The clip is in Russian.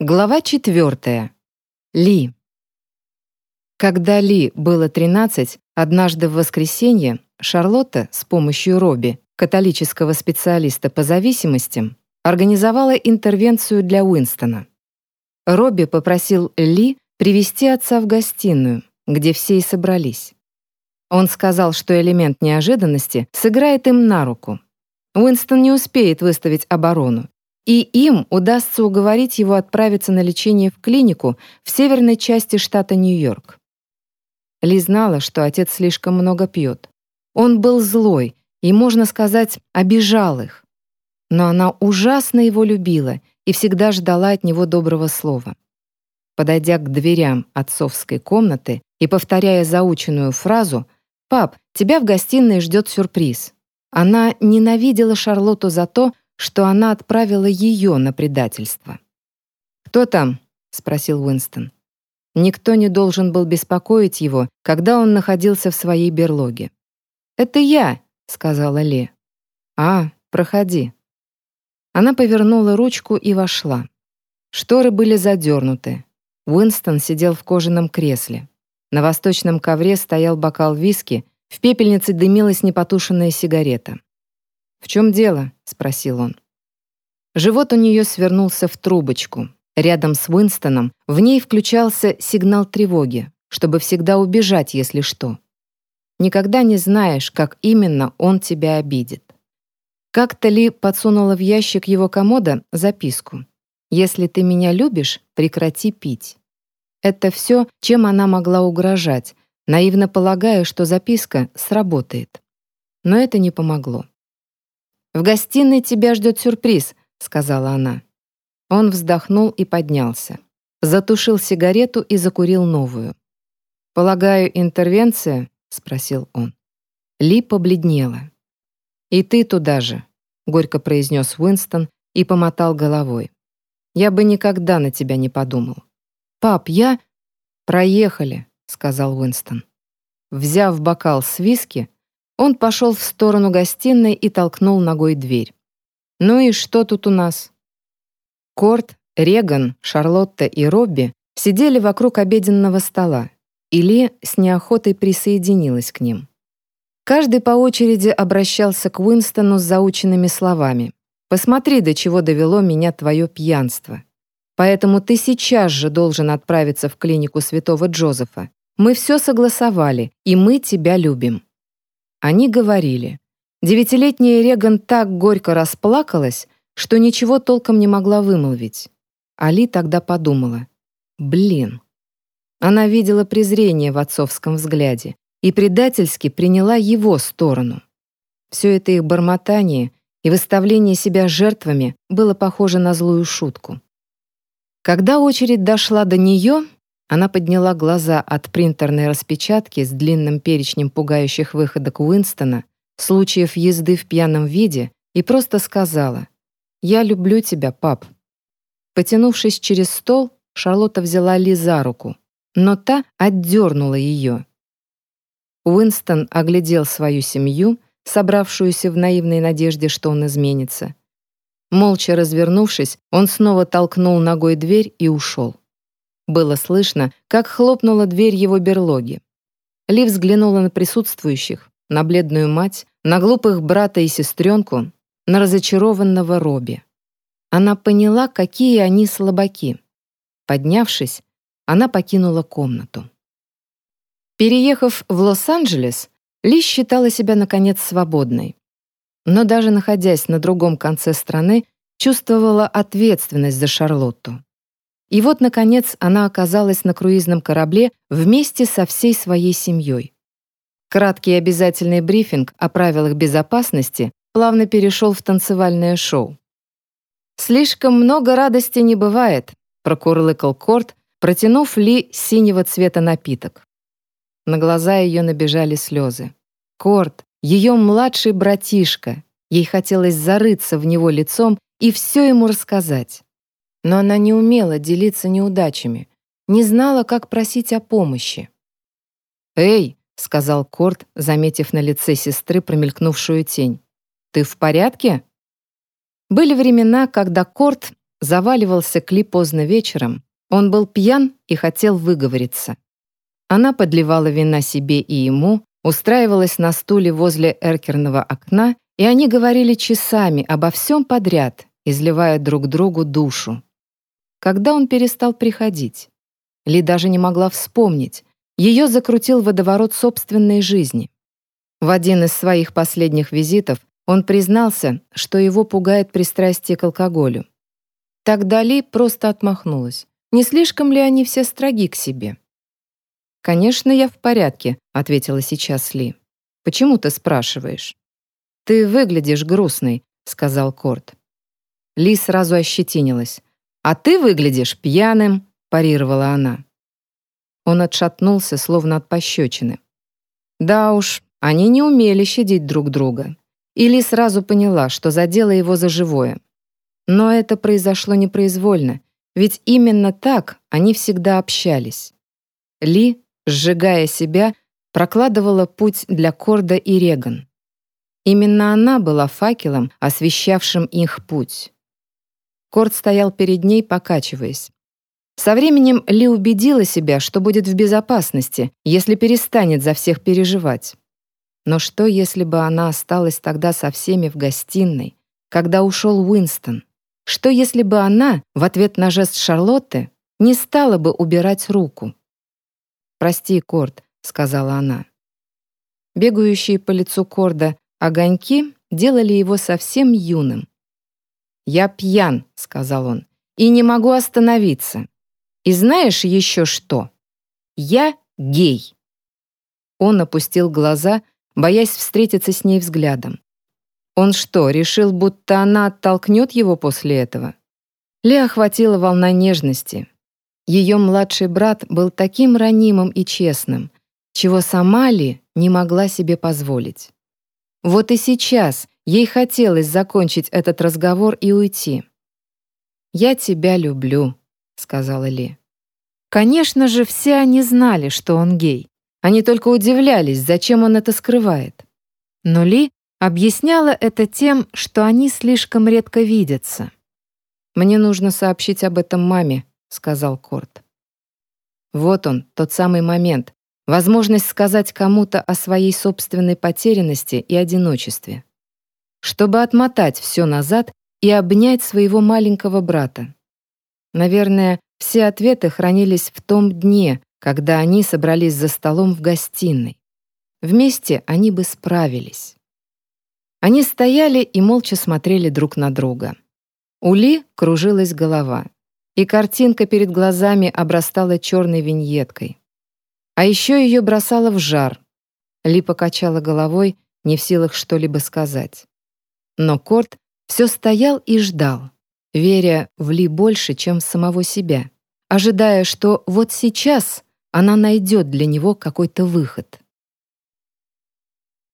Глава четвертая. Ли. Когда Ли было 13, однажды в воскресенье Шарлотта с помощью Робби, католического специалиста по зависимостям, организовала интервенцию для Уинстона. Робби попросил Ли привести отца в гостиную, где все и собрались. Он сказал, что элемент неожиданности сыграет им на руку. Уинстон не успеет выставить оборону, и им удастся уговорить его отправиться на лечение в клинику в северной части штата Нью-Йорк. Ли знала, что отец слишком много пьет. Он был злой и, можно сказать, обижал их. Но она ужасно его любила и всегда ждала от него доброго слова. Подойдя к дверям отцовской комнаты и повторяя заученную фразу «Пап, тебя в гостиной ждет сюрприз», она ненавидела Шарлотту за то, что она отправила ее на предательство. «Кто там?» — спросил Уинстон. Никто не должен был беспокоить его, когда он находился в своей берлоге. «Это я», — сказала Ли. «А, проходи». Она повернула ручку и вошла. Шторы были задернуты. Уинстон сидел в кожаном кресле. На восточном ковре стоял бокал виски, в пепельнице дымилась непотушенная сигарета. «В чем дело?» — спросил он. Живот у нее свернулся в трубочку. Рядом с Уинстоном в ней включался сигнал тревоги, чтобы всегда убежать, если что. Никогда не знаешь, как именно он тебя обидит. Как-то Ли подсунула в ящик его комода записку. «Если ты меня любишь, прекрати пить». Это все, чем она могла угрожать, наивно полагая, что записка сработает. Но это не помогло. «В гостиной тебя ждет сюрприз», — сказала она. Он вздохнул и поднялся. Затушил сигарету и закурил новую. «Полагаю, интервенция?» — спросил он. Ли побледнела. «И ты туда же», — горько произнес Уинстон и помотал головой. «Я бы никогда на тебя не подумал». «Пап, я...» «Проехали», — сказал Уинстон. Взяв бокал с виски, он пошел в сторону гостиной и толкнул ногой дверь. «Ну и что тут у нас?» Корт, Реган, Шарлотта и Робби сидели вокруг обеденного стола, и с неохотой присоединилась к ним. Каждый по очереди обращался к Уинстону с заученными словами. «Посмотри, до чего довело меня твое пьянство. Поэтому ты сейчас же должен отправиться в клинику святого Джозефа. Мы все согласовали, и мы тебя любим». Они говорили. Девятилетняя Реган так горько расплакалась, что ничего толком не могла вымолвить. Али тогда подумала. «Блин». Она видела презрение в отцовском взгляде и предательски приняла его сторону. Все это их бормотание и выставление себя жертвами было похоже на злую шутку. Когда очередь дошла до нее, она подняла глаза от принтерной распечатки с длинным перечнем пугающих выходок Уинстона, случаев езды в пьяном виде, и просто сказала «Я люблю тебя, пап». Потянувшись через стол, Шарлотта взяла Ли за руку, но та отдернула ее. Уинстон оглядел свою семью, собравшуюся в наивной надежде, что он изменится. Молча развернувшись, он снова толкнул ногой дверь и ушел. Было слышно, как хлопнула дверь его берлоги. Ли взглянула на присутствующих, на бледную мать, на глупых брата и сестренку, на разочарованного Робби. Она поняла, какие они слабаки. Поднявшись, она покинула комнату. Переехав в Лос-Анджелес, Ли считала себя, наконец, свободной. Но даже находясь на другом конце страны, чувствовала ответственность за Шарлотту. И вот, наконец, она оказалась на круизном корабле вместе со всей своей семьей. Краткий обязательный брифинг о правилах безопасности плавно перешел в танцевальное шоу. «Слишком много радости не бывает», — прокурлыкал Корт, протянув Ли синего цвета напиток. На глаза ее набежали слезы. Корт, ее младший братишка, ей хотелось зарыться в него лицом и все ему рассказать но она не умела делиться неудачами, не знала, как просить о помощи. «Эй!» — сказал Корт, заметив на лице сестры промелькнувшую тень. «Ты в порядке?» Были времена, когда Корт заваливался к Ли поздно вечером, он был пьян и хотел выговориться. Она подливала вина себе и ему, устраивалась на стуле возле эркерного окна, и они говорили часами обо всем подряд, изливая друг другу душу. Когда он перестал приходить? Ли даже не могла вспомнить. Ее закрутил водоворот собственной жизни. В один из своих последних визитов он признался, что его пугает пристрастие к алкоголю. Тогда Ли просто отмахнулась. Не слишком ли они все строги к себе? «Конечно, я в порядке», — ответила сейчас Ли. «Почему ты спрашиваешь?» «Ты выглядишь грустной», — сказал Корт. Ли сразу ощетинилась. «А ты выглядишь пьяным», — парировала она. Он отшатнулся, словно от пощечины. Да уж, они не умели щадить друг друга. И Ли сразу поняла, что задела его за живое. Но это произошло непроизвольно, ведь именно так они всегда общались. Ли, сжигая себя, прокладывала путь для Корда и Реган. Именно она была факелом, освещавшим их путь. Корд стоял перед ней, покачиваясь. Со временем Ли убедила себя, что будет в безопасности, если перестанет за всех переживать. Но что, если бы она осталась тогда со всеми в гостиной, когда ушел Уинстон? Что, если бы она, в ответ на жест Шарлотты, не стала бы убирать руку? «Прости, Корд», — сказала она. Бегающие по лицу Корда огоньки делали его совсем юным. «Я пьян», — сказал он, — «и не могу остановиться. И знаешь еще что? Я гей». Он опустил глаза, боясь встретиться с ней взглядом. Он что, решил, будто она оттолкнет его после этого? Ли охватила волна нежности. Ее младший брат был таким ранимым и честным, чего сама Ли не могла себе позволить. Вот и сейчас Ей хотелось закончить этот разговор и уйти. «Я тебя люблю», — сказала Ли. Конечно же, все они знали, что он гей. Они только удивлялись, зачем он это скрывает. Но Ли объясняла это тем, что они слишком редко видятся. «Мне нужно сообщить об этом маме», — сказал Корт. Вот он, тот самый момент, возможность сказать кому-то о своей собственной потерянности и одиночестве чтобы отмотать все назад и обнять своего маленького брата. Наверное, все ответы хранились в том дне, когда они собрались за столом в гостиной. Вместе они бы справились. Они стояли и молча смотрели друг на друга. У Ли кружилась голова, и картинка перед глазами обрастала черной виньеткой. А еще ее бросало в жар. Ли покачала головой, не в силах что-либо сказать. Но Корт все стоял и ждал, веря в Ли больше, чем в самого себя, ожидая, что вот сейчас она найдет для него какой-то выход.